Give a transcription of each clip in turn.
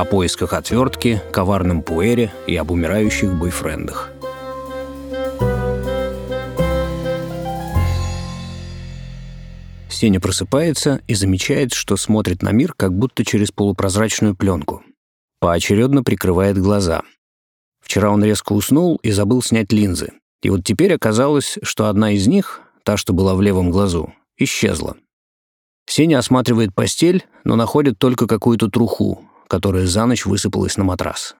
о поисках отвертки, коварном пуэре и об умирающих бойфрендах. Сеня просыпается и замечает, что смотрит на мир как будто через полупрозрачную пленку. Поочередно прикрывает глаза. Вчера он резко уснул и забыл снять линзы. И вот теперь оказалось, что одна из них, та, что была в левом глазу, исчезла. Сеня осматривает постель, но находит только какую-то труху, которая за ночь высыпалась на матрас.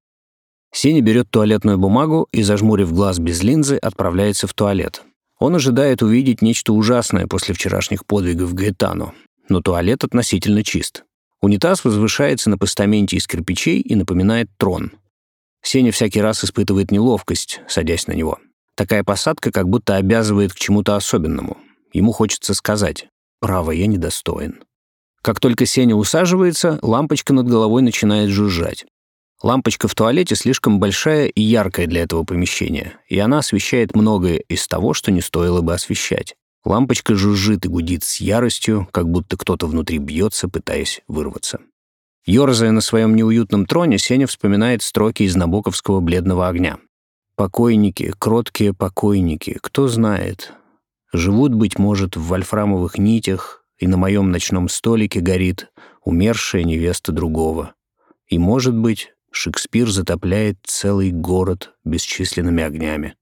Сеня берет туалетную бумагу и, зажмурив глаз без линзы, отправляется в туалет. Он ожидает увидеть нечто ужасное после вчерашних подвигов Гаэтану, но туалет относительно чист. Унитаз возвышается на постаменте из кирпичей и напоминает трон. Сеня всякий раз испытывает неловкость, садясь на него. Такая посадка как будто обязывает к чему-то особенному. Ему хочется сказать «Право, я недостоин». Как только Сеня усаживается, лампочка над головой начинает жужжать. Лампочка в туалете слишком большая и яркая для этого помещения, и она освещает многое из того, что не стоило бы освещать. Лампочка жужжит и гудит с яростью, как будто кто-то внутри бьется, пытаясь вырваться. Ёрзая на своем неуютном троне, Сеня вспоминает строки из Набоковского «Бледного огня». «Покойники, кроткие покойники, кто знает. Живут, быть может, в вольфрамовых нитях, и на моем ночном столике горит умершая невеста другого. И, может быть, Шекспир затопляет целый город бесчисленными огнями.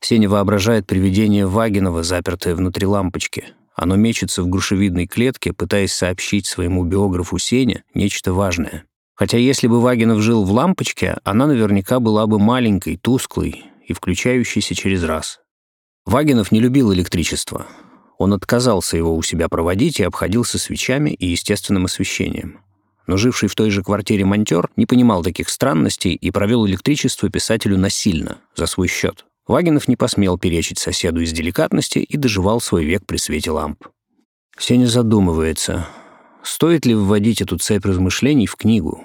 Сеня воображает привидение Вагинова, запертое внутри лампочки. Оно мечется в грушевидной клетке, пытаясь сообщить своему биографу Сене нечто важное. Хотя если бы Вагинов жил в лампочке, она наверняка была бы маленькой, тусклой и включающейся через раз. Вагинов не любил электричество. Он отказался его у себя проводить и обходился свечами и естественным освещением но живший в той же квартире монтер не понимал таких странностей и провел электричество писателю насильно, за свой счет. Вагинов не посмел перечить соседу из деликатности и доживал свой век при свете ламп. Сеня задумывается, стоит ли вводить эту цепь размышлений в книгу.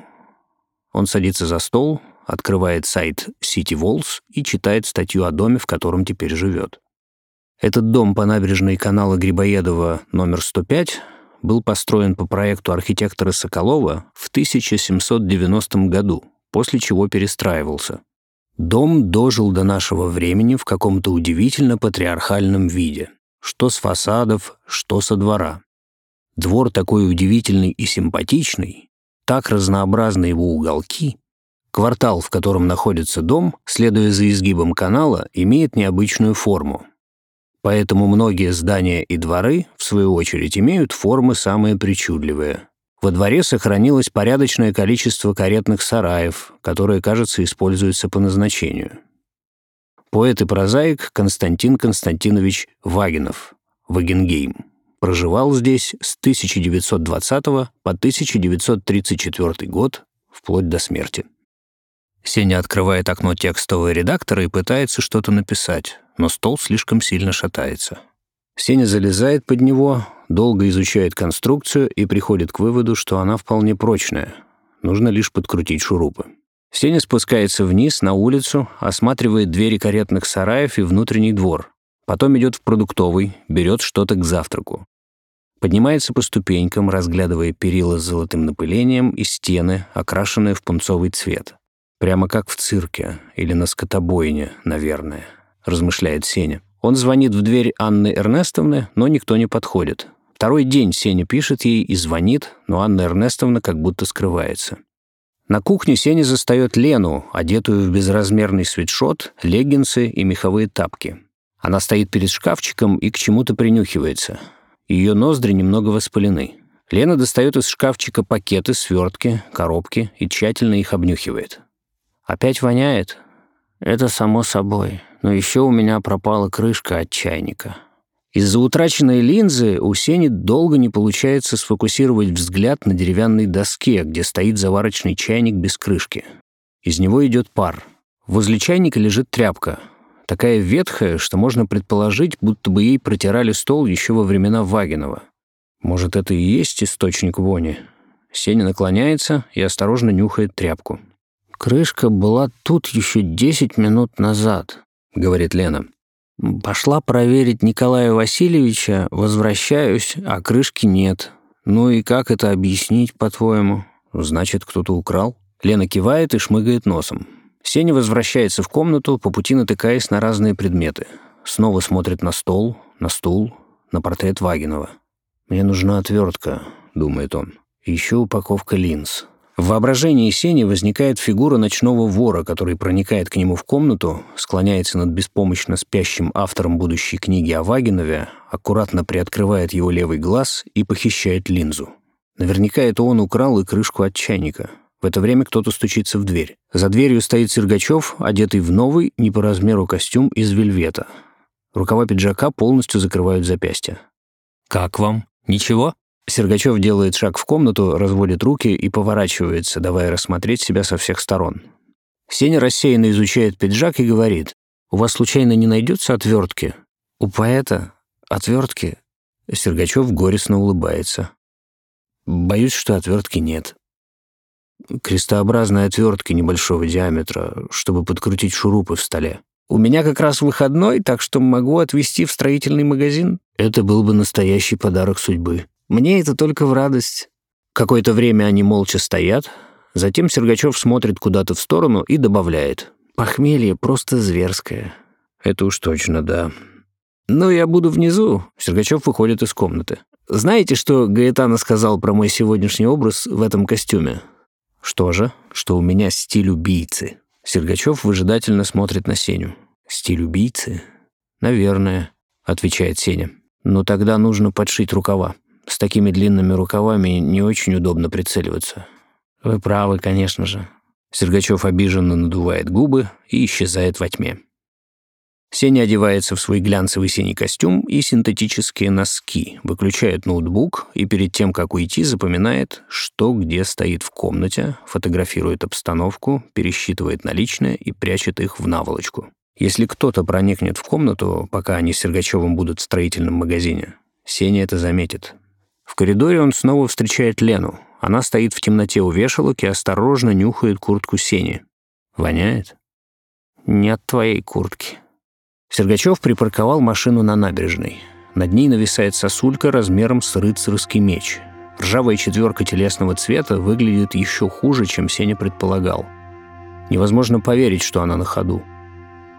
Он садится за стол, открывает сайт City Walls и читает статью о доме, в котором теперь живет. Этот дом по набережной канала Грибоедова номер 105 был построен по проекту архитектора Соколова в 1790 году, после чего перестраивался. Дом дожил до нашего времени в каком-то удивительно патриархальном виде, что с фасадов, что со двора. Двор такой удивительный и симпатичный, так разнообразны его уголки. Квартал, в котором находится дом, следуя за изгибом канала, имеет необычную форму. Поэтому многие здания и дворы, в свою очередь, имеют формы самые причудливые. Во дворе сохранилось порядочное количество каретных сараев, которые, кажется, используются по назначению. Поэт и прозаик Константин Константинович Вагинов, Вагенгейм, проживал здесь с 1920 по 1934 год, вплоть до смерти. Сеня открывает окно текстового редактора и пытается что-то написать но стол слишком сильно шатается. Сеня залезает под него, долго изучает конструкцию и приходит к выводу, что она вполне прочная. Нужно лишь подкрутить шурупы. Сеня спускается вниз, на улицу, осматривает двери каретных сараев и внутренний двор. Потом идет в продуктовый, берет что-то к завтраку. Поднимается по ступенькам, разглядывая перила с золотым напылением и стены, окрашенные в пунцовый цвет. Прямо как в цирке или на скотобойне, наверное размышляет Сеня. Он звонит в дверь Анны Эрнестовны, но никто не подходит. Второй день Сеня пишет ей и звонит, но Анна Эрнестовна как будто скрывается. На кухне Сеня застает Лену, одетую в безразмерный свитшот, леггинсы и меховые тапки. Она стоит перед шкафчиком и к чему-то принюхивается. Ее ноздри немного воспалены. Лена достает из шкафчика пакеты, свертки, коробки и тщательно их обнюхивает. «Опять воняет?» «Это само собой но еще у меня пропала крышка от чайника. Из-за утраченной линзы у Сени долго не получается сфокусировать взгляд на деревянной доске, где стоит заварочный чайник без крышки. Из него идет пар. Возле чайника лежит тряпка, такая ветхая, что можно предположить, будто бы ей протирали стол еще во времена Вагинова. Может, это и есть источник вони? Сеня наклоняется и осторожно нюхает тряпку. Крышка была тут еще десять минут назад. — говорит Лена. «Пошла проверить Николая Васильевича, возвращаюсь, а крышки нет. Ну и как это объяснить, по-твоему? Значит, кто-то украл?» Лена кивает и шмыгает носом. Сеня возвращается в комнату, по пути натыкаясь на разные предметы. Снова смотрит на стол, на стул, на портрет Вагинова. «Мне нужна отвертка», — думает он. «Еще упаковка линз». В воображении Сени возникает фигура ночного вора, который проникает к нему в комнату, склоняется над беспомощно спящим автором будущей книги о Вагинове, аккуратно приоткрывает его левый глаз и похищает линзу. Наверняка это он украл и крышку от чайника. В это время кто-то стучится в дверь. За дверью стоит Сергачев, одетый в новый, не по размеру костюм из вельвета. Рукава пиджака полностью закрывают запястья. «Как вам? Ничего?» Сергачев делает шаг в комнату, разводит руки и поворачивается, давая рассмотреть себя со всех сторон. Сеня рассеянно изучает пиджак и говорит, «У вас случайно не найдется отвертки?» «У поэта отвертки?» Сергачев горестно улыбается. «Боюсь, что отвертки нет». Крестообразные отвертки небольшого диаметра, чтобы подкрутить шурупы в столе. У меня как раз выходной, так что могу отвезти в строительный магазин. Это был бы настоящий подарок судьбы. Мне это только в радость. Какое-то время они молча стоят. Затем Сергачев смотрит куда-то в сторону и добавляет. «Похмелье просто зверское». «Это уж точно, да». «Ну, я буду внизу». Сергачев выходит из комнаты. «Знаете, что Гаэтана сказал про мой сегодняшний образ в этом костюме?» «Что же?» «Что у меня стиль убийцы». Сергачев выжидательно смотрит на Сеню. «Стиль убийцы?» «Наверное», — отвечает Сеня. «Но тогда нужно подшить рукава. С такими длинными рукавами не очень удобно прицеливаться. Вы правы, конечно же. Сергачев обиженно надувает губы и исчезает во тьме. Сеня одевается в свой глянцевый синий костюм и синтетические носки, выключает ноутбук и перед тем, как уйти, запоминает, что где стоит в комнате, фотографирует обстановку, пересчитывает наличные и прячет их в наволочку. Если кто-то проникнет в комнату, пока они с Сергачевым будут в строительном магазине, Сеня это заметит. Коридоре он снова встречает Лену. Она стоит в темноте у вешалок и осторожно нюхает куртку Сени. «Воняет?» «Не от твоей куртки». Сергачев припарковал машину на набережной. Над ней нависает сосулька размером с рыцарский меч. Ржавая четверка телесного цвета выглядит еще хуже, чем Сеня предполагал. Невозможно поверить, что она на ходу.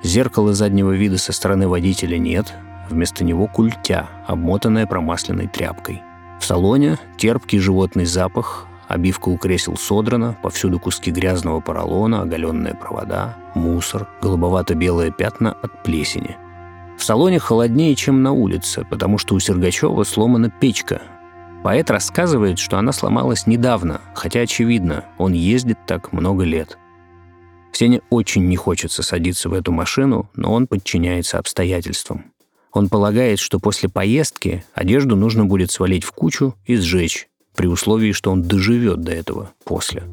Зеркала заднего вида со стороны водителя нет, вместо него культя, обмотанная промасленной тряпкой. В салоне терпкий животный запах, обивка у кресел содрана, повсюду куски грязного поролона, оголенные провода, мусор, голубовато-белые пятна от плесени. В салоне холоднее, чем на улице, потому что у Сергачева сломана печка. Поэт рассказывает, что она сломалась недавно, хотя, очевидно, он ездит так много лет. Сене очень не хочется садиться в эту машину, но он подчиняется обстоятельствам. Он полагает, что после поездки одежду нужно будет свалить в кучу и сжечь, при условии, что он доживет до этого после.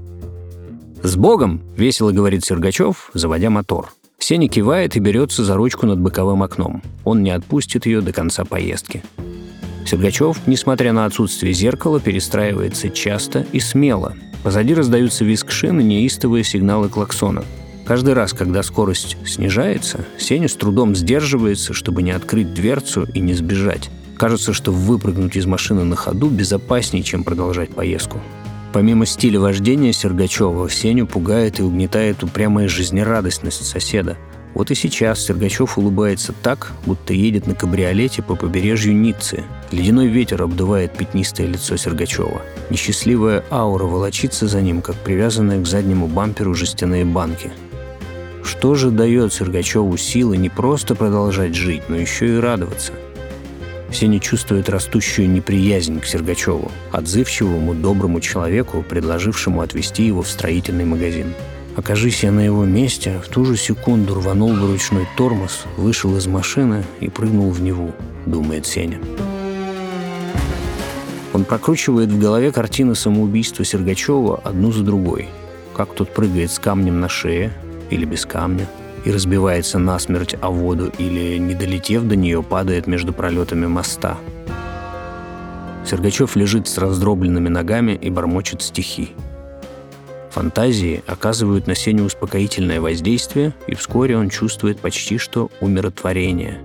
«С Богом!» — весело говорит Сергачев, заводя мотор. Сеня кивает и берется за ручку над боковым окном. Он не отпустит ее до конца поездки. Сергачев, несмотря на отсутствие зеркала, перестраивается часто и смело. Позади раздаются визг шин и неистовые сигналы клаксона — Каждый раз, когда скорость снижается, Сеня с трудом сдерживается, чтобы не открыть дверцу и не сбежать. Кажется, что выпрыгнуть из машины на ходу безопаснее, чем продолжать поездку. Помимо стиля вождения Сергачева, Сеню пугает и угнетает упрямая жизнерадостность соседа. Вот и сейчас Сергачев улыбается так, будто едет на кабриолете по побережью Ниццы. Ледяной ветер обдувает пятнистое лицо Сергачева. Несчастливая аура волочится за ним, как привязанная к заднему бамперу жестяные банки – что же дает Сергачеву силы не просто продолжать жить, но еще и радоваться? Сеня чувствует растущую неприязнь к Сергачеву, отзывчивому, доброму человеку, предложившему отвезти его в строительный магазин. Окажись я на его месте, в ту же секунду рванул бы ручной тормоз, вышел из машины и прыгнул в Неву, думает Сеня. Он прокручивает в голове картины самоубийства Сергачева одну за другой. Как тот прыгает с камнем на шее, или без камня, и разбивается насмерть о воду или, не долетев до нее, падает между пролетами моста. Сергачев лежит с раздробленными ногами и бормочет стихи. Фантазии оказывают на Сеню успокоительное воздействие, и вскоре он чувствует почти что умиротворение.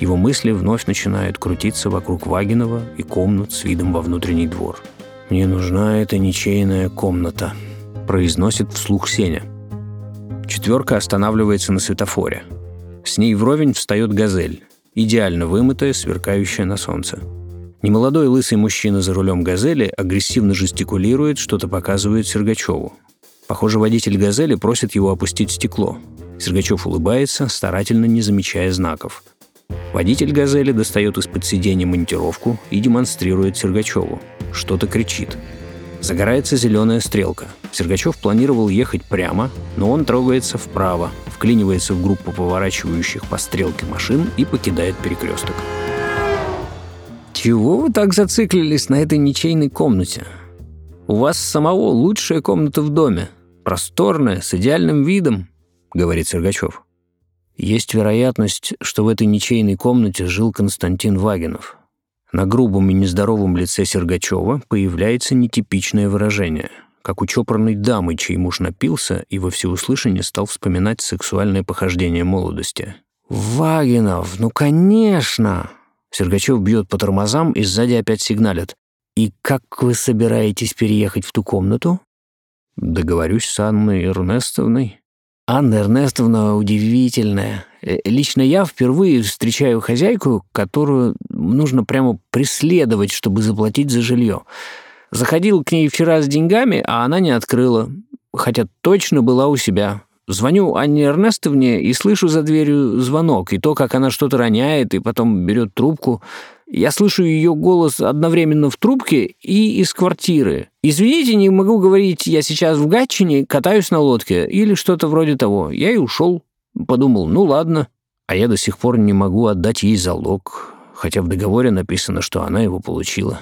Его мысли вновь начинают крутиться вокруг Вагинова и комнат с видом во внутренний двор. «Мне нужна эта ничейная комната», произносит вслух Сеня. Четверка останавливается на светофоре. С ней вровень встает газель, идеально вымытая, сверкающая на солнце. Немолодой лысый мужчина за рулем «Газели» агрессивно жестикулирует, что-то показывает Сергачеву. Похоже, водитель «Газели» просит его опустить стекло. Сергачев улыбается, старательно не замечая знаков. Водитель «Газели» достает из-под сиденья монтировку и демонстрирует Сергачеву. Что-то кричит. Загорается зеленая стрелка. Сергачев планировал ехать прямо, но он трогается вправо, вклинивается в группу поворачивающих по стрелке машин и покидает перекресток. «Чего вы так зациклились на этой ничейной комнате? У вас самого лучшая комната в доме. Просторная, с идеальным видом», — говорит Сергачев. Есть вероятность, что в этой ничейной комнате жил Константин Вагинов. На грубом и нездоровом лице Сергачева появляется нетипичное выражение, как у чопорной дамы, чей муж напился и во всеуслышание стал вспоминать сексуальное похождение молодости. «Вагинов, ну конечно!» Сергачев бьет по тормозам и сзади опять сигналят. «И как вы собираетесь переехать в ту комнату?» «Договорюсь с Анной Эрнестовной». «Анна Эрнестовна удивительная. Э, лично я впервые встречаю хозяйку, которую нужно прямо преследовать, чтобы заплатить за жилье. Заходил к ней вчера с деньгами, а она не открыла, хотя точно была у себя. Звоню Анне Эрнестовне и слышу за дверью звонок, и то, как она что-то роняет, и потом берет трубку. Я слышу ее голос одновременно в трубке и из квартиры. «Извините, не могу говорить, я сейчас в Гатчине, катаюсь на лодке» или что-то вроде того. Я и ушел. Подумал, ну ладно. А я до сих пор не могу отдать ей залог, хотя в договоре написано, что она его получила.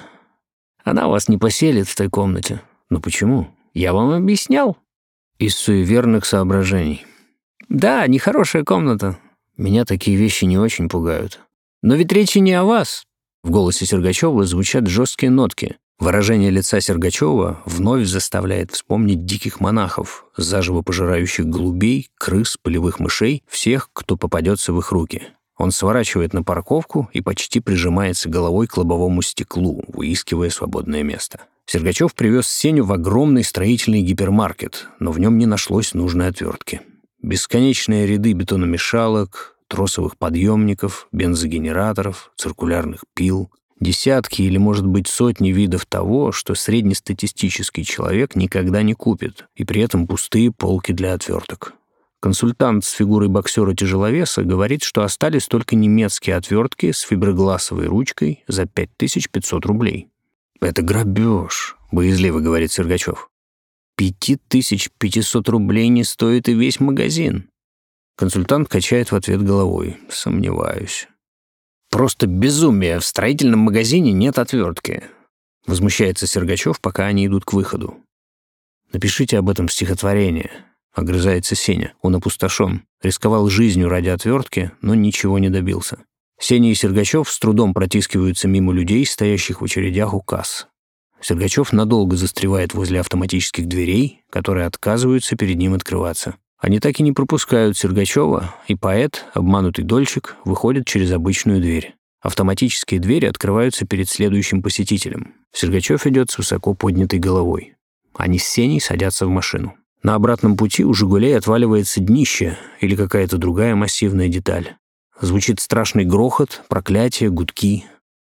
Она вас не поселит в той комнате. Но почему? Я вам объяснял. Из суеверных соображений. Да, нехорошая комната. Меня такие вещи не очень пугают. Но ведь речи не о вас. В голосе Сергачева звучат жесткие нотки. Выражение лица Сергачева вновь заставляет вспомнить диких монахов, заживо пожирающих голубей, крыс, полевых мышей, всех, кто попадется в их руки. Он сворачивает на парковку и почти прижимается головой к лобовому стеклу, выискивая свободное место. Сергачев привез Сеню в огромный строительный гипермаркет, но в нем не нашлось нужной отвертки. Бесконечные ряды бетономешалок, тросовых подъемников, бензогенераторов, циркулярных пил, десятки или, может быть, сотни видов того, что среднестатистический человек никогда не купит, и при этом пустые полки для отверток. Консультант с фигурой боксера-тяжеловеса говорит, что остались только немецкие отвертки с фиброгласовой ручкой за 5500 рублей. «Это грабеж», — боязливо говорит Сергачев. «Пяти тысяч пятисот рублей не стоит и весь магазин». Консультант качает в ответ головой. «Сомневаюсь». «Просто безумие. В строительном магазине нет отвертки», — возмущается Сергачев, пока они идут к выходу. «Напишите об этом стихотворение», — огрызается Сеня. Он опустошен. Рисковал жизнью ради отвертки, но ничего не добился. Сеня и Сергачев с трудом протискиваются мимо людей, стоящих в очередях у касс. Сергачев надолго застревает возле автоматических дверей, которые отказываются перед ним открываться. Они так и не пропускают Сергачева, и поэт, обманутый дольщик, выходит через обычную дверь. Автоматические двери открываются перед следующим посетителем. Сергачев идет с высоко поднятой головой. Они с Сеней садятся в машину. На обратном пути у «Жигулей» отваливается днище или какая-то другая массивная деталь. Звучит страшный грохот, проклятие, гудки.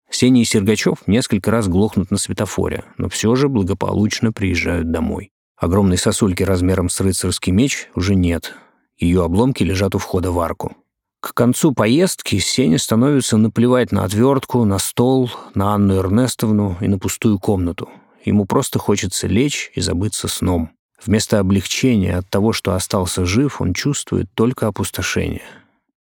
Сеня и Сергачев несколько раз глохнут на светофоре, но все же благополучно приезжают домой. Огромной сосульки размером с рыцарский меч уже нет. Ее обломки лежат у входа в арку. К концу поездки Сене становится наплевать на отвертку, на стол, на Анну Эрнестовну и на пустую комнату. Ему просто хочется лечь и забыться сном. Вместо облегчения от того, что остался жив, он чувствует только опустошение.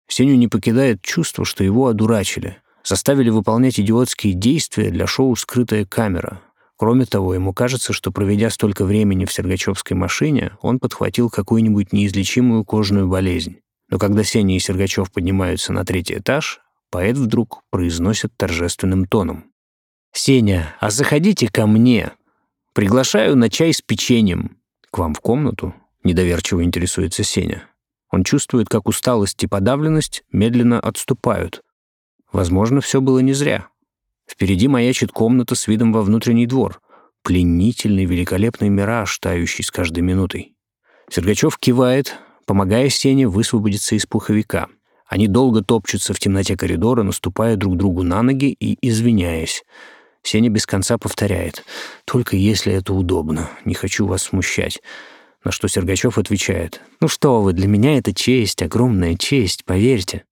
Сеню не покидает чувство, что его одурачили, заставили выполнять идиотские действия для шоу «Скрытая камера». Кроме того, ему кажется, что, проведя столько времени в Сергачевской машине, он подхватил какую-нибудь неизлечимую кожную болезнь. Но когда Сеня и Сергачев поднимаются на третий этаж, поэт вдруг произносит торжественным тоном. «Сеня, а заходите ко мне. Приглашаю на чай с печеньем. К вам в комнату?» — недоверчиво интересуется Сеня. Он чувствует, как усталость и подавленность медленно отступают. Возможно, все было не зря. Впереди маячит комната с видом во внутренний двор. пленительный, великолепный мираж, тающий с каждой минутой. Сергачев кивает, помогая Сене высвободиться из пуховика. Они долго топчутся в темноте коридора, наступая друг другу на ноги и извиняясь. Сеня без конца повторяет «Только если это удобно, не хочу вас смущать». На что Сергачев отвечает «Ну что вы, для меня это честь, огромная честь, поверьте».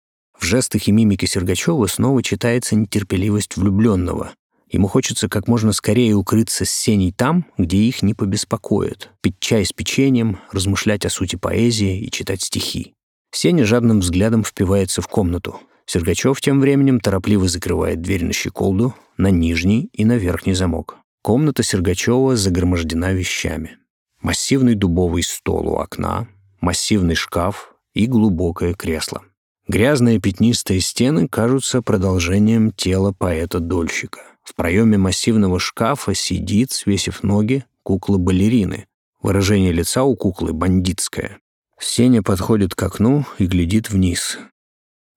В жестах и мимике Сергачева снова читается нетерпеливость влюбленного. Ему хочется как можно скорее укрыться с Сеней там, где их не побеспокоят, пить чай с печеньем, размышлять о сути поэзии и читать стихи. Сеня жадным взглядом впивается в комнату. Сергачев тем временем торопливо закрывает дверь на щеколду, на нижний и на верхний замок. Комната Сергачева загромождена вещами. Массивный дубовый стол у окна, массивный шкаф и глубокое кресло. Грязные пятнистые стены кажутся продолжением тела поэта-дольщика. В проеме массивного шкафа сидит, свесив ноги, кукла-балерины. Выражение лица у куклы бандитское. Сеня подходит к окну и глядит вниз.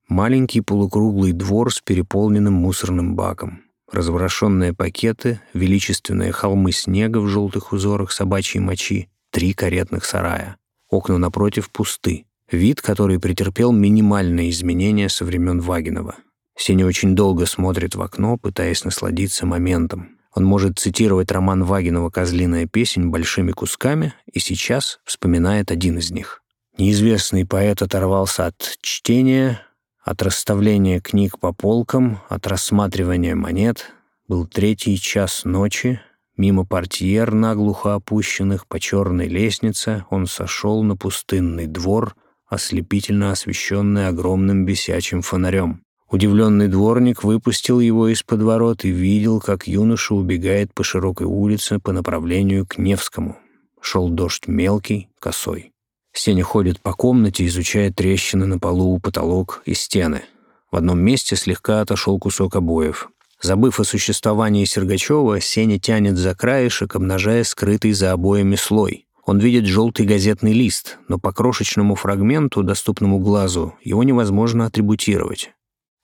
Маленький полукруглый двор с переполненным мусорным баком разворошенные пакеты, величественные холмы снега в желтых узорах собачьей мочи, три каретных сарая. Окна напротив пусты. Вид, который претерпел минимальные изменения со времен Вагинова. Сеня очень долго смотрит в окно, пытаясь насладиться моментом. Он может цитировать роман Вагинова «Козлиная песень» большими кусками и сейчас вспоминает один из них. Неизвестный поэт оторвался от чтения, от расставления книг по полкам, от рассматривания монет был третий час ночи. Мимо портьер, наглухо опущенных по черной лестнице, он сошел на пустынный двор, ослепительно освещенный огромным бесячим фонарем. Удивленный дворник выпустил его из-под ворот и видел, как юноша убегает по широкой улице по направлению к Невскому. Шел дождь мелкий, косой. Сеня ходит по комнате, изучая трещины на полу, потолок и стены. В одном месте слегка отошел кусок обоев. Забыв о существовании Сергачева, Сеня тянет за краешек, обнажая скрытый за обоями слой. Он видит желтый газетный лист, но по крошечному фрагменту, доступному глазу, его невозможно атрибутировать.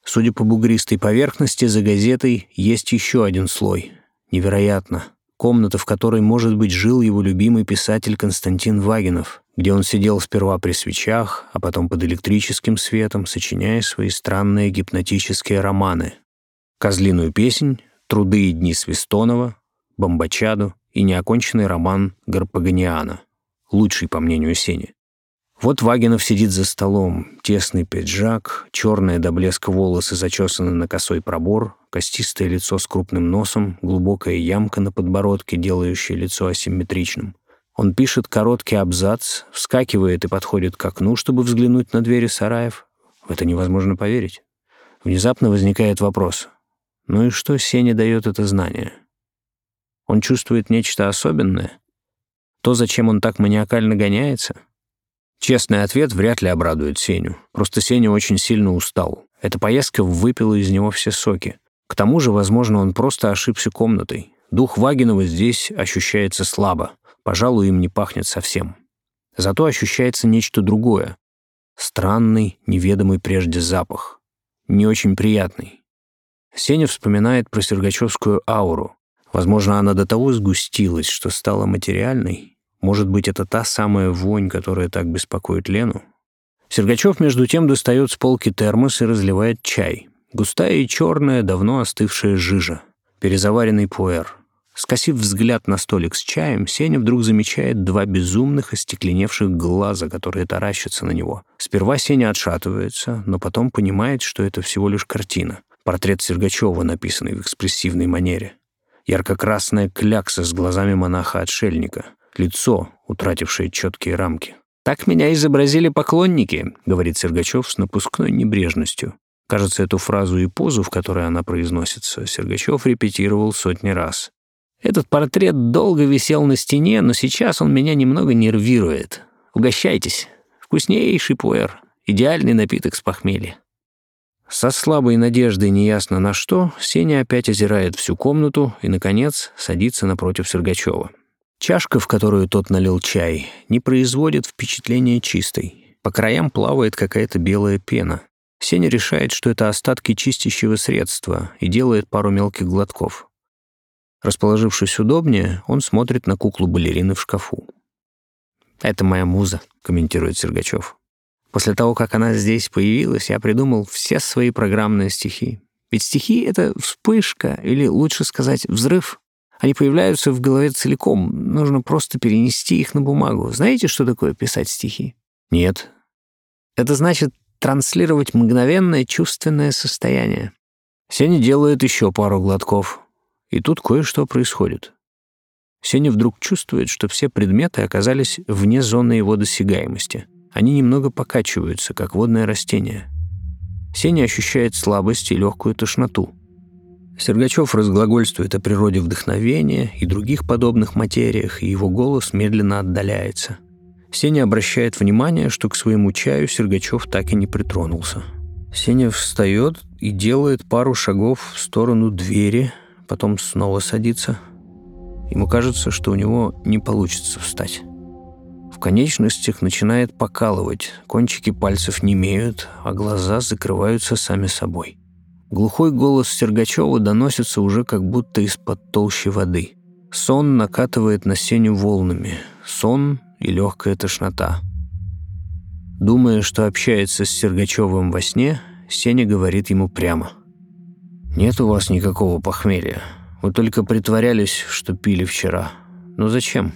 Судя по бугристой поверхности, за газетой есть еще один слой. Невероятно. Комната, в которой, может быть, жил его любимый писатель Константин Вагинов где он сидел сперва при свечах, а потом под электрическим светом, сочиняя свои странные гипнотические романы. «Козлиную песнь», «Труды и дни Свистонова», «Бомбачаду» и неоконченный роман Гарпаганиана, лучший, по мнению Сени. Вот Вагинов сидит за столом, тесный пиджак, черные до блеска волосы зачесаны на косой пробор, костистое лицо с крупным носом, глубокая ямка на подбородке, делающая лицо асимметричным. Он пишет короткий абзац, вскакивает и подходит к окну, чтобы взглянуть на двери сараев. В это невозможно поверить. Внезапно возникает вопрос. Ну и что Сене дает это знание? Он чувствует нечто особенное? То, зачем он так маниакально гоняется? Честный ответ вряд ли обрадует Сеню. Просто Сеня очень сильно устал. Эта поездка выпила из него все соки. К тому же, возможно, он просто ошибся комнатой. Дух Вагинова здесь ощущается слабо. Пожалуй, им не пахнет совсем. Зато ощущается нечто другое. Странный, неведомый прежде запах. Не очень приятный. Сеня вспоминает про Сергачевскую ауру. Возможно, она до того сгустилась, что стала материальной. Может быть, это та самая вонь, которая так беспокоит Лену? Сергачев, между тем, достает с полки термос и разливает чай. Густая и черная, давно остывшая жижа. Перезаваренный пуэр. Скосив взгляд на столик с чаем, Сеня вдруг замечает два безумных остекленевших глаза, которые таращатся на него. Сперва Сеня отшатывается, но потом понимает, что это всего лишь картина. Портрет Сергачева, написанный в экспрессивной манере. Ярко-красная клякса с глазами монаха-отшельника. Лицо, утратившее четкие рамки. «Так меня изобразили поклонники», — говорит Сергачев с напускной небрежностью. Кажется, эту фразу и позу, в которой она произносится, Сергачев репетировал сотни раз. Этот портрет долго висел на стене, но сейчас он меня немного нервирует. Угощайтесь. Вкуснейший пуэр. Идеальный напиток с похмелья. Со слабой надеждой неясно на что, Сеня опять озирает всю комнату и, наконец, садится напротив Сергачева. Чашка, в которую тот налил чай, не производит впечатления чистой. По краям плавает какая-то белая пена. Сеня решает, что это остатки чистящего средства, и делает пару мелких глотков. Расположившись удобнее, он смотрит на куклу-балерины в шкафу. «Это моя муза», — комментирует Сергачев. «После того, как она здесь появилась, я придумал все свои программные стихи. Ведь стихи — это вспышка, или лучше сказать, взрыв. Они появляются в голове целиком, нужно просто перенести их на бумагу. Знаете, что такое писать стихи? Нет. Это значит транслировать мгновенное чувственное состояние. Сеня делает еще пару глотков, и тут кое-что происходит. Сеня вдруг чувствует, что все предметы оказались вне зоны его досягаемости. Они немного покачиваются, как водное растение. Сеня ощущает слабость и легкую тошноту. Сергачев разглагольствует о природе вдохновения и других подобных материях, и его голос медленно отдаляется. Сеня обращает внимание, что к своему чаю Сергачев так и не притронулся. Сеня встает и делает пару шагов в сторону двери, потом снова садится. Ему кажется, что у него не получится встать. Конечностях начинает покалывать, кончики пальцев немеют, а глаза закрываются сами собой. Глухой голос Сергачева доносится уже как будто из-под толщи воды. Сон накатывает на Сеню волнами. Сон и легкая тошнота. Думая, что общается с Сергачевым во сне, Сеня говорит ему прямо. «Нет у вас никакого похмелья. Вы только притворялись, что пили вчера. Но зачем?»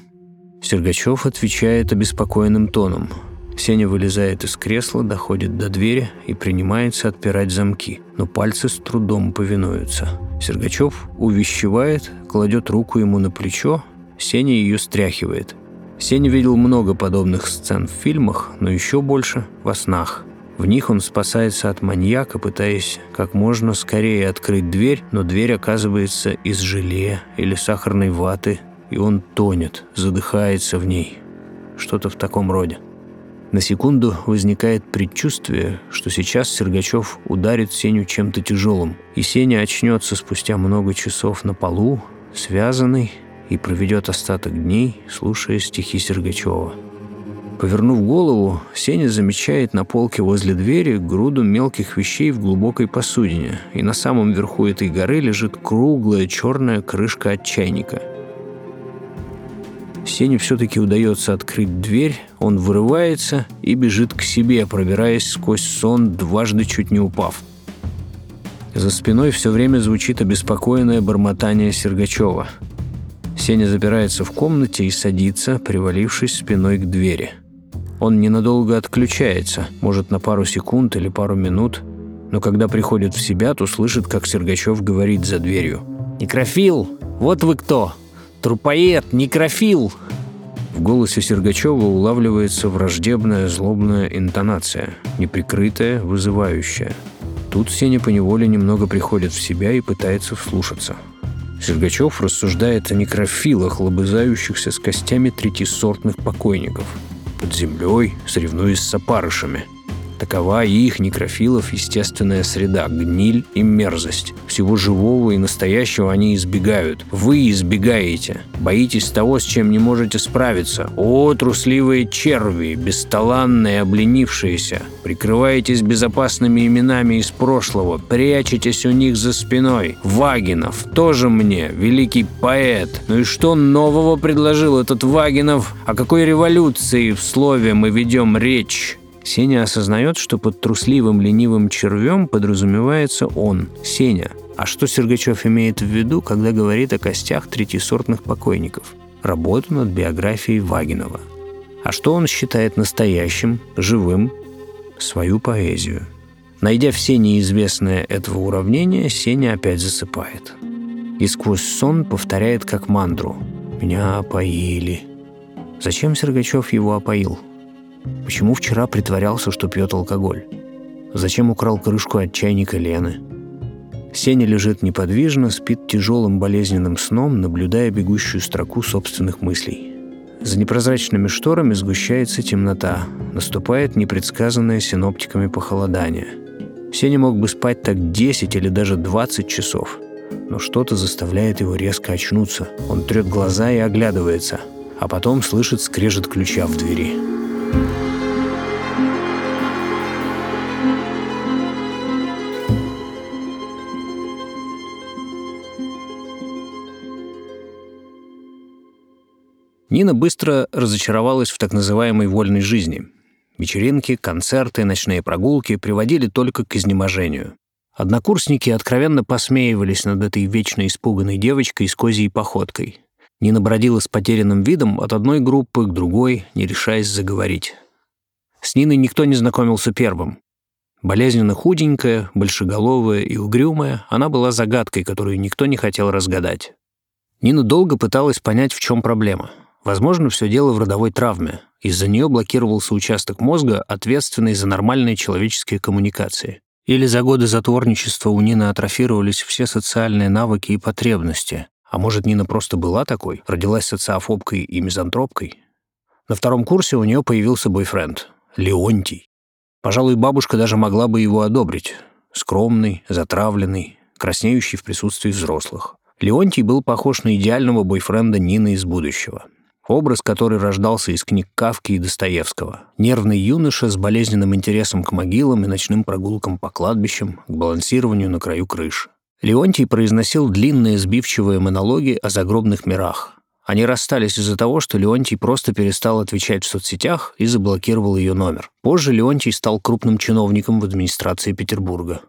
Сергачев отвечает обеспокоенным тоном. Сеня вылезает из кресла, доходит до двери и принимается отпирать замки, но пальцы с трудом повинуются. Сергачев увещевает, кладет руку ему на плечо, Сеня ее стряхивает. Сеня видел много подобных сцен в фильмах, но еще больше во снах. В них он спасается от маньяка, пытаясь как можно скорее открыть дверь, но дверь оказывается из желе или сахарной ваты и он тонет, задыхается в ней. Что-то в таком роде. На секунду возникает предчувствие, что сейчас Сергачев ударит Сеню чем-то тяжелым, и Сеня очнется спустя много часов на полу, связанный, и проведет остаток дней, слушая стихи Сергачева. Повернув голову, Сеня замечает на полке возле двери груду мелких вещей в глубокой посудине, и на самом верху этой горы лежит круглая черная крышка от чайника – Сене все-таки удается открыть дверь, он вырывается и бежит к себе, пробираясь сквозь сон, дважды чуть не упав. За спиной все время звучит обеспокоенное бормотание Сергачева. Сеня запирается в комнате и садится, привалившись спиной к двери. Он ненадолго отключается, может, на пару секунд или пару минут, но когда приходит в себя, то слышит, как Сергачев говорит за дверью. «Некрофил, вот вы кто!» Трупоед, некрофил!» В голосе Сергачева улавливается враждебная, злобная интонация, неприкрытая, вызывающая. Тут Сеня поневоле немного приходит в себя и пытается вслушаться. Сергачев рассуждает о некрофилах, лобызающихся с костями третисортных покойников. Под землей, соревнуясь с опарышами – Такова их, некрофилов, естественная среда, гниль и мерзость. Всего живого и настоящего они избегают. Вы избегаете. Боитесь того, с чем не можете справиться. О, трусливые черви, бесталанные, обленившиеся. Прикрываетесь безопасными именами из прошлого, прячетесь у них за спиной. Вагинов, тоже мне, великий поэт. Ну и что нового предложил этот Вагинов? О какой революции в слове мы ведем речь? Сеня осознает, что под трусливым ленивым червем подразумевается он, Сеня. А что Сергачев имеет в виду, когда говорит о костях третьесортных покойников? Работу над биографией Вагинова. А что он считает настоящим, живым? Свою поэзию. Найдя все неизвестное этого уравнения, Сеня опять засыпает. И сквозь сон повторяет как мантру «Меня опоили». Зачем Сергачев его опоил? Почему вчера притворялся, что пьет алкоголь? Зачем украл крышку от чайника Лены? Сеня лежит неподвижно, спит тяжелым болезненным сном, наблюдая бегущую строку собственных мыслей. За непрозрачными шторами сгущается темнота, наступает непредсказанное синоптиками похолодание. Сеня мог бы спать так 10 или даже 20 часов, но что-то заставляет его резко очнуться. Он трет глаза и оглядывается, а потом слышит скрежет ключа в двери. Нина быстро разочаровалась в так называемой вольной жизни. Вечеринки, концерты, ночные прогулки приводили только к изнеможению. Однокурсники откровенно посмеивались над этой вечно испуганной девочкой с козьей походкой. Нина бродила с потерянным видом от одной группы к другой, не решаясь заговорить. С Ниной никто не знакомился первым. Болезненно худенькая, большеголовая и угрюмая, она была загадкой, которую никто не хотел разгадать. Нина долго пыталась понять, в чем проблема. Возможно, все дело в родовой травме. Из-за нее блокировался участок мозга, ответственный за нормальные человеческие коммуникации. Или за годы затворничества у Нины атрофировались все социальные навыки и потребности. А может, Нина просто была такой, родилась социофобкой и мизантропкой? На втором курсе у нее появился бойфренд — Леонтий. Пожалуй, бабушка даже могла бы его одобрить. Скромный, затравленный, краснеющий в присутствии взрослых. Леонтий был похож на идеального бойфренда Нины из будущего. Образ, который рождался из книг Кавки и Достоевского. Нервный юноша с болезненным интересом к могилам и ночным прогулкам по кладбищам, к балансированию на краю крыши. Леонтий произносил длинные сбивчивые монологи о загробных мирах. Они расстались из-за того, что Леонтий просто перестал отвечать в соцсетях и заблокировал ее номер. Позже Леонтий стал крупным чиновником в администрации Петербурга.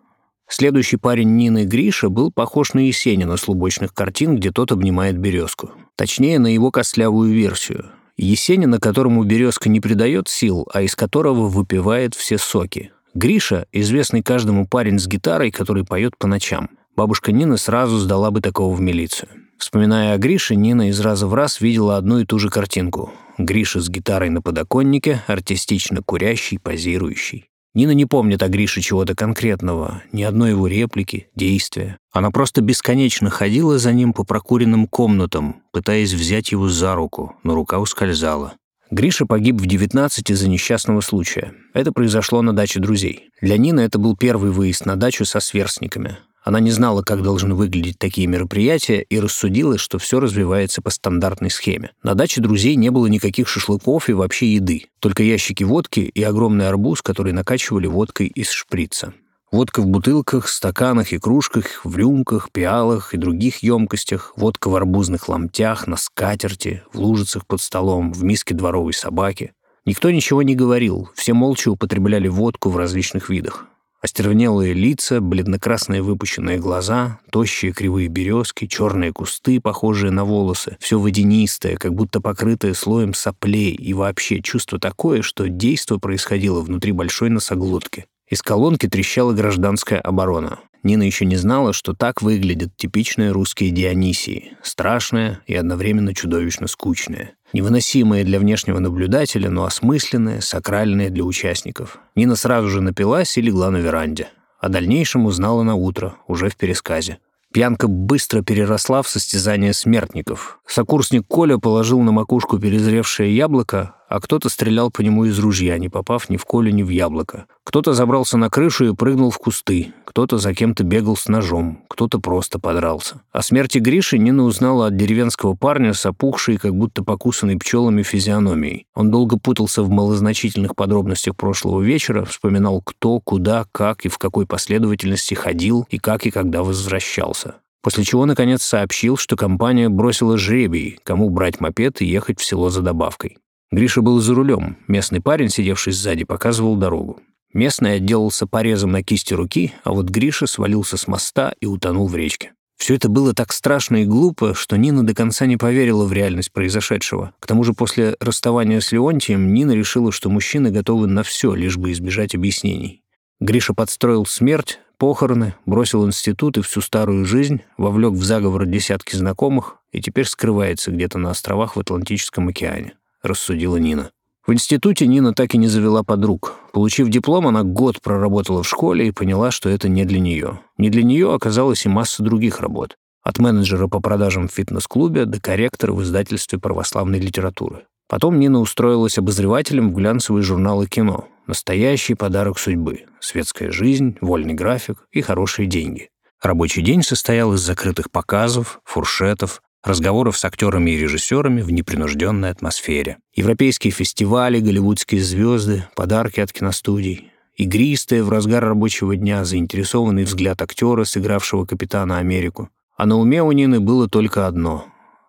Следующий парень Нины Гриша был похож на Есенина с лубочных картин, где тот обнимает березку. Точнее, на его костлявую версию. Есенина, которому березка не придает сил, а из которого выпивает все соки. Гриша — известный каждому парень с гитарой, который поет по ночам. Бабушка Нина сразу сдала бы такого в милицию. Вспоминая о Грише, Нина из раза в раз видела одну и ту же картинку. Гриша с гитарой на подоконнике, артистично курящий, позирующий. Нина не помнит о Грише чего-то конкретного, ни одной его реплики, действия. Она просто бесконечно ходила за ним по прокуренным комнатам, пытаясь взять его за руку, но рука ускользала. Гриша погиб в 19 из-за несчастного случая. Это произошло на даче друзей. Для Нины это был первый выезд на дачу со сверстниками. Она не знала, как должны выглядеть такие мероприятия, и рассудила, что все развивается по стандартной схеме. На даче друзей не было никаких шашлыков и вообще еды, только ящики водки и огромный арбуз, который накачивали водкой из шприца. Водка в бутылках, стаканах и кружках, в рюмках, пиалах и других емкостях, водка в арбузных ломтях, на скатерти, в лужицах под столом, в миске дворовой собаки. Никто ничего не говорил, все молча употребляли водку в различных видах. Остервенелые лица, бледно-красные выпущенные глаза, тощие кривые березки, черные кусты, похожие на волосы, все водянистое, как будто покрытое слоем соплей, и вообще чувство такое, что действо происходило внутри большой носоглотки. Из колонки трещала гражданская оборона. Нина еще не знала, что так выглядят типичные русские Дионисии, страшные и одновременно чудовищно скучные. Невыносимые для внешнего наблюдателя, но осмысленные, сакральные для участников. Нина сразу же напилась и легла на веранде. О дальнейшем узнала на утро, уже в пересказе. Пьянка быстро переросла в состязание смертников. Сокурсник Коля положил на макушку перезревшее яблоко, а кто-то стрелял по нему из ружья, не попав ни в Колю, ни в яблоко. Кто-то забрался на крышу и прыгнул в кусты, кто-то за кем-то бегал с ножом, кто-то просто подрался. О смерти Гриши Нина узнала от деревенского парня с опухшей, как будто покусанной пчелами физиономией. Он долго путался в малозначительных подробностях прошлого вечера, вспоминал кто, куда, как и в какой последовательности ходил и как и когда возвращался после чего, наконец, сообщил, что компания бросила жребий, кому брать мопед и ехать в село за добавкой. Гриша был за рулем, местный парень, сидевший сзади, показывал дорогу. Местный отделался порезом на кисти руки, а вот Гриша свалился с моста и утонул в речке. Все это было так страшно и глупо, что Нина до конца не поверила в реальность произошедшего. К тому же после расставания с Леонтием Нина решила, что мужчины готовы на все, лишь бы избежать объяснений. Гриша подстроил смерть, похороны, бросил институт и всю старую жизнь, вовлек в заговор десятки знакомых и теперь скрывается где-то на островах в Атлантическом океане, рассудила Нина. В институте Нина так и не завела подруг. Получив диплом, она год проработала в школе и поняла, что это не для нее. Не для нее оказалась и масса других работ. От менеджера по продажам в фитнес-клубе до корректора в издательстве православной литературы. Потом Нина устроилась обозревателем в глянцевые журналы кино. Настоящий подарок судьбы. Светская жизнь, вольный график и хорошие деньги. Рабочий день состоял из закрытых показов, фуршетов, разговоров с актерами и режиссерами в непринужденной атмосфере. Европейские фестивали, голливудские звезды, подарки от киностудий. Игристые в разгар рабочего дня заинтересованный взгляд актера, сыгравшего капитана Америку. А на уме у Нины было только одно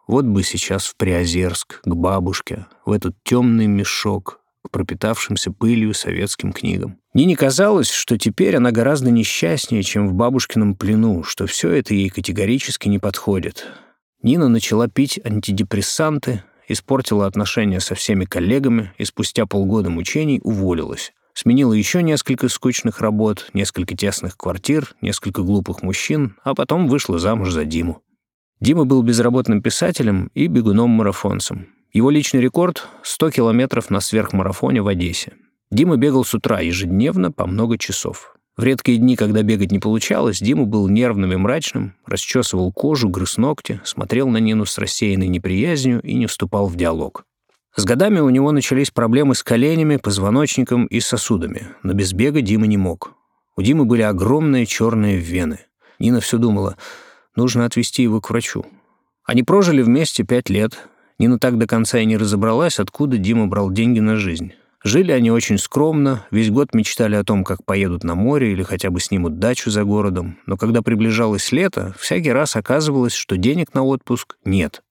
Вот бы сейчас в Приозерск, к бабушке, в этот темный мешок, к пропитавшимся пылью советским книгам. Нине казалось, что теперь она гораздо несчастнее, чем в бабушкином плену, что все это ей категорически не подходит. Нина начала пить антидепрессанты, испортила отношения со всеми коллегами и спустя полгода мучений уволилась. Сменила еще несколько скучных работ, несколько тесных квартир, несколько глупых мужчин, а потом вышла замуж за Диму. Дима был безработным писателем и бегуном-марафонцем. Его личный рекорд — 100 километров на сверхмарафоне в Одессе. Дима бегал с утра ежедневно по много часов. В редкие дни, когда бегать не получалось, Дима был нервным и мрачным, расчесывал кожу, грыз ногти, смотрел на Нину с рассеянной неприязнью и не вступал в диалог. С годами у него начались проблемы с коленями, позвоночником и сосудами, но без бега Дима не мог. У Димы были огромные черные вены. Нина все думала, нужно отвезти его к врачу. Они прожили вместе пять лет. Нина так до конца и не разобралась, откуда Дима брал деньги на жизнь. Жили они очень скромно, весь год мечтали о том, как поедут на море или хотя бы снимут дачу за городом, но когда приближалось лето, всякий раз оказывалось, что денег на отпуск нет.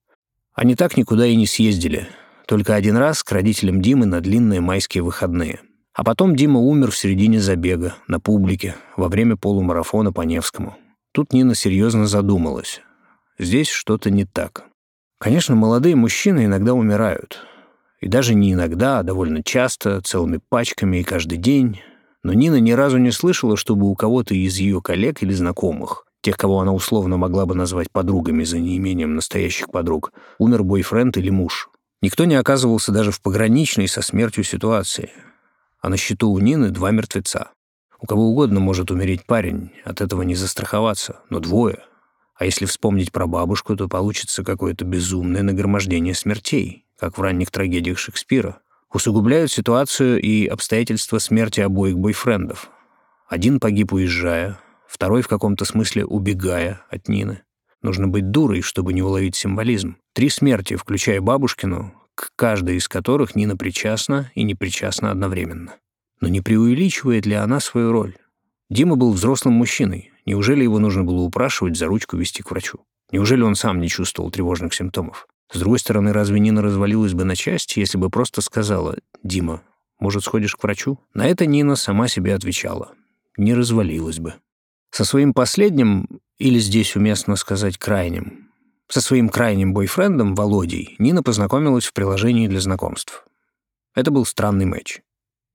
Они так никуда и не съездили — только один раз к родителям Димы на длинные майские выходные. А потом Дима умер в середине забега, на публике, во время полумарафона по Невскому. Тут Нина серьезно задумалась. Здесь что-то не так. Конечно, молодые мужчины иногда умирают. И даже не иногда, а довольно часто, целыми пачками и каждый день. Но Нина ни разу не слышала, чтобы у кого-то из ее коллег или знакомых, тех, кого она условно могла бы назвать подругами за неимением настоящих подруг, умер бойфренд или муж. Никто не оказывался даже в пограничной со смертью ситуации. А на счету у Нины два мертвеца. У кого угодно может умереть парень, от этого не застраховаться, но двое. А если вспомнить про бабушку, то получится какое-то безумное нагромождение смертей, как в ранних трагедиях Шекспира. Усугубляют ситуацию и обстоятельства смерти обоих бойфрендов. Один погиб уезжая, второй в каком-то смысле убегая от Нины. Нужно быть дурой, чтобы не уловить символизм. Три смерти, включая бабушкину, к каждой из которых Нина причастна и не причастна одновременно. Но не преувеличивает ли она свою роль? Дима был взрослым мужчиной. Неужели его нужно было упрашивать за ручку вести к врачу? Неужели он сам не чувствовал тревожных симптомов? С другой стороны, разве Нина развалилась бы на части, если бы просто сказала «Дима, может, сходишь к врачу?» На это Нина сама себе отвечала. Не развалилась бы. Со своим последним, или здесь уместно сказать крайним, со своим крайним бойфрендом, Володей, Нина познакомилась в приложении для знакомств. Это был странный матч.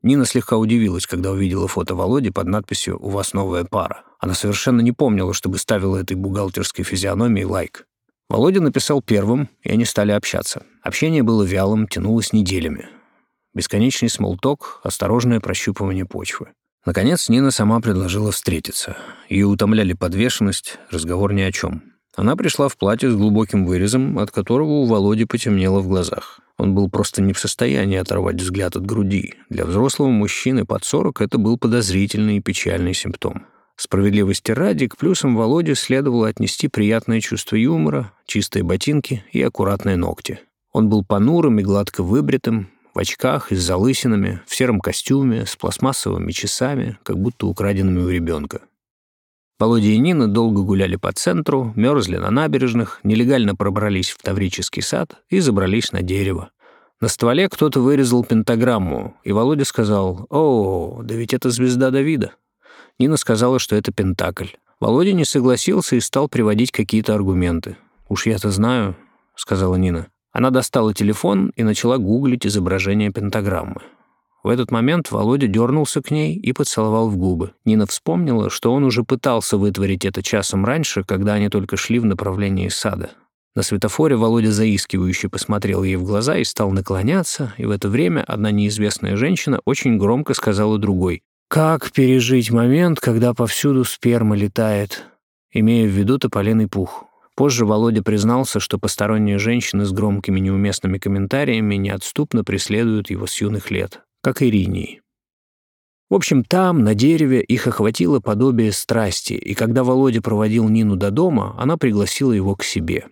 Нина слегка удивилась, когда увидела фото Володи под надписью «У вас новая пара». Она совершенно не помнила, чтобы ставила этой бухгалтерской физиономии лайк. Володя написал первым, и они стали общаться. Общение было вялым, тянулось неделями. Бесконечный смолток, осторожное прощупывание почвы. Наконец Нина сама предложила встретиться. Ее утомляли подвешенность, разговор ни о чем. Она пришла в платье с глубоким вырезом, от которого у Володи потемнело в глазах. Он был просто не в состоянии оторвать взгляд от груди. Для взрослого мужчины под 40 это был подозрительный и печальный симптом. Справедливости ради, к плюсам Володе следовало отнести приятное чувство юмора, чистые ботинки и аккуратные ногти. Он был понурым и гладко выбритым, в очках и с залысинами, в сером костюме, с пластмассовыми часами, как будто украденными у ребенка. Володя и Нина долго гуляли по центру, мерзли на набережных, нелегально пробрались в Таврический сад и забрались на дерево. На стволе кто-то вырезал пентаграмму, и Володя сказал «О, да ведь это звезда Давида». Нина сказала, что это Пентакль. Володя не согласился и стал приводить какие-то аргументы. «Уж я-то знаю», — сказала Нина. Она достала телефон и начала гуглить изображение пентаграммы. В этот момент Володя дернулся к ней и поцеловал в губы. Нина вспомнила, что он уже пытался вытворить это часом раньше, когда они только шли в направлении сада. На светофоре Володя заискивающе посмотрел ей в глаза и стал наклоняться, и в это время одна неизвестная женщина очень громко сказала другой «Как пережить момент, когда повсюду сперма летает?» имея в виду тополиный пух. Позже Володя признался, что посторонние женщины с громкими неуместными комментариями неотступно преследуют его с юных лет, как Иринии. В общем, там, на дереве, их охватило подобие страсти, и когда Володя проводил Нину до дома, она пригласила его к себе.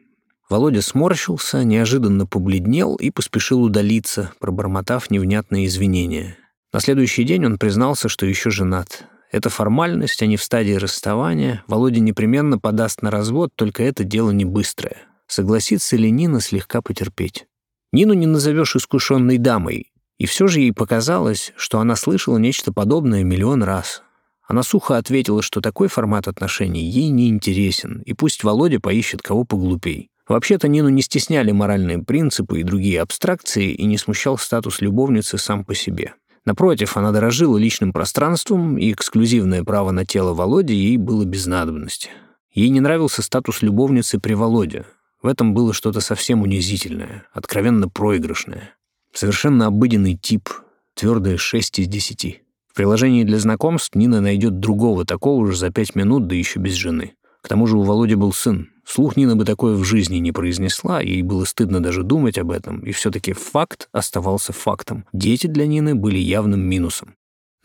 Володя сморщился, неожиданно побледнел и поспешил удалиться, пробормотав невнятные извинения. На следующий день он признался, что еще женат. Это формальность, не в стадии расставания. Володя непременно подаст на развод, только это дело не быстрое. Согласится ли Нина слегка потерпеть? Нину не назовешь искушенной дамой, и все же ей показалось, что она слышала нечто подобное миллион раз. Она сухо ответила, что такой формат отношений ей не интересен, и пусть Володя поищет кого поглупей. Вообще-то Нину не стесняли моральные принципы и другие абстракции, и не смущал статус любовницы сам по себе. Напротив, она дорожила личным пространством, и эксклюзивное право на тело Володи ей было без надобности. Ей не нравился статус любовницы при Володе. В этом было что-то совсем унизительное, откровенно проигрышное. Совершенно обыденный тип, твердое 6 из 10. В приложении для знакомств Нина найдет другого такого же за пять минут, да еще без жены. К тому же у Володи был сын. Слух Нина бы такое в жизни не произнесла, ей было стыдно даже думать об этом, и все-таки факт оставался фактом. Дети для Нины были явным минусом.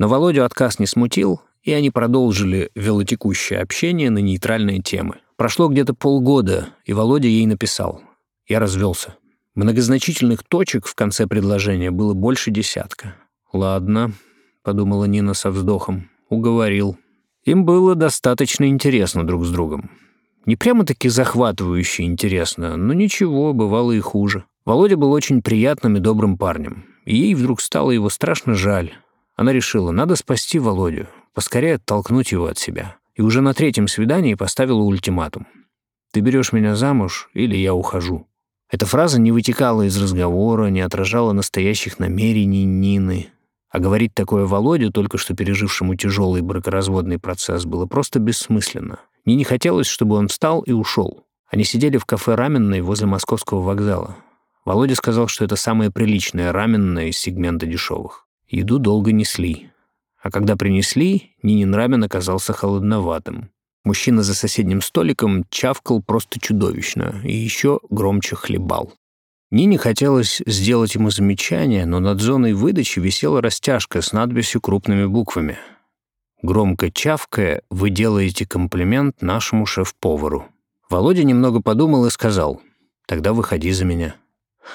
Но Володю отказ не смутил, и они продолжили велотекущее общение на нейтральные темы. Прошло где-то полгода, и Володя ей написал. «Я развелся. Многозначительных точек в конце предложения было больше десятка. «Ладно», — подумала Нина со вздохом, — уговорил. Им было достаточно интересно друг с другом. Не прямо-таки захватывающе интересно, но ничего, бывало и хуже. Володя был очень приятным и добрым парнем. И ей вдруг стало его страшно жаль. Она решила, надо спасти Володю, поскорее оттолкнуть его от себя. И уже на третьем свидании поставила ультиматум. «Ты берешь меня замуж, или я ухожу». Эта фраза не вытекала из разговора, не отражала настоящих намерений Нины. А говорить такое Володе, только что пережившему тяжелый бракоразводный процесс, было просто бессмысленно. Нине хотелось, чтобы он встал и ушел. Они сидели в кафе «Раменной» возле московского вокзала. Володя сказал, что это самое приличное раменное из сегмента дешевых. Еду долго несли. А когда принесли, Нинин рамен оказался холодноватым. Мужчина за соседним столиком чавкал просто чудовищно и еще громче хлебал. Нине хотелось сделать ему замечание, но над зоной выдачи висела растяжка с надписью крупными буквами. Громко чавкая, вы делаете комплимент нашему шеф-повару. Володя немного подумал и сказал, «Тогда выходи за меня».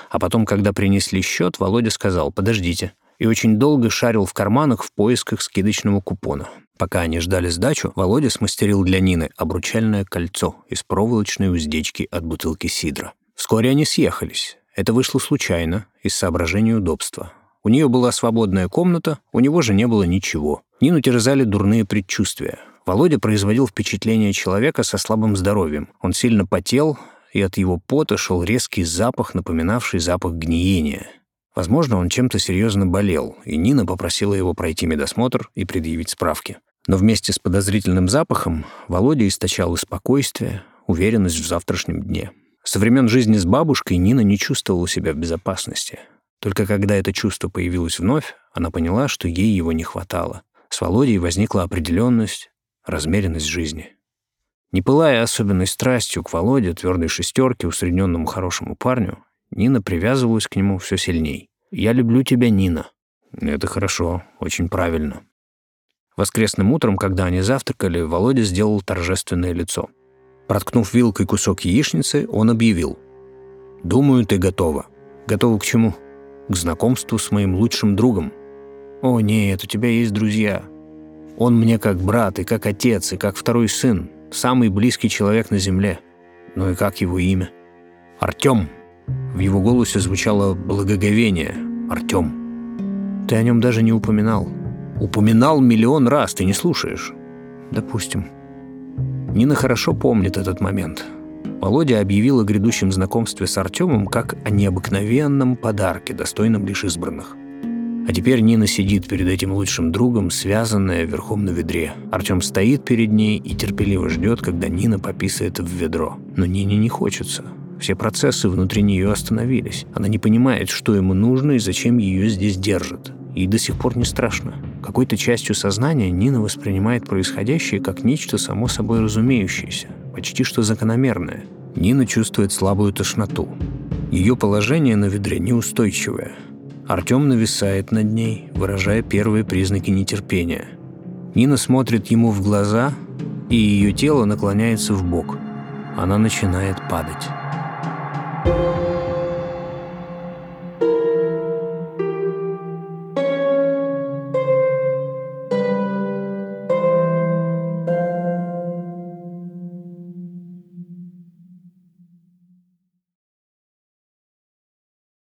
А потом, когда принесли счет, Володя сказал, «Подождите», и очень долго шарил в карманах в поисках скидочного купона. Пока они ждали сдачу, Володя смастерил для Нины обручальное кольцо из проволочной уздечки от бутылки сидра. Вскоре они съехались. Это вышло случайно, из соображений удобства. У нее была свободная комната, у него же не было ничего. Нину терзали дурные предчувствия. Володя производил впечатление человека со слабым здоровьем. Он сильно потел, и от его пота шел резкий запах, напоминавший запах гниения. Возможно, он чем-то серьезно болел, и Нина попросила его пройти медосмотр и предъявить справки. Но вместе с подозрительным запахом Володя источал и спокойствие, уверенность в завтрашнем дне. Со времен жизни с бабушкой Нина не чувствовала себя в безопасности. Только когда это чувство появилось вновь, она поняла, что ей его не хватало. С Володей возникла определенность, размеренность жизни. Не пылая особенной страстью к Володе, твердой шестерке, усредненному хорошему парню, Нина привязывалась к нему все сильней. «Я люблю тебя, Нина». «Это хорошо, очень правильно». Воскресным утром, когда они завтракали, Володя сделал торжественное лицо. Проткнув вилкой кусок яичницы, он объявил. «Думаю, ты готова». «Готова к чему?» «К знакомству с моим лучшим другом». «О, нет, у тебя есть друзья. Он мне как брат, и как отец, и как второй сын, самый близкий человек на земле. Ну и как его имя?» «Артем», в его голосе звучало благоговение. «Артем, ты о нем даже не упоминал». «Упоминал миллион раз, ты не слушаешь». «Допустим». Нина хорошо помнит этот момент. Володя объявил о грядущем знакомстве с Артемом как о необыкновенном подарке, достойном лишь избранных. А теперь Нина сидит перед этим лучшим другом, связанная верхом на ведре. Артем стоит перед ней и терпеливо ждет, когда Нина пописает в ведро. Но Нине не хочется. Все процессы внутри нее остановились. Она не понимает, что ему нужно и зачем ее здесь держат. И до сих пор не страшно. Какой-то частью сознания Нина воспринимает происходящее как нечто само собой разумеющееся, почти что закономерное. Нина чувствует слабую тошноту. Ее положение на ведре неустойчивое. Артем нависает над ней, выражая первые признаки нетерпения. Нина смотрит ему в глаза, и ее тело наклоняется в бок. Она начинает падать.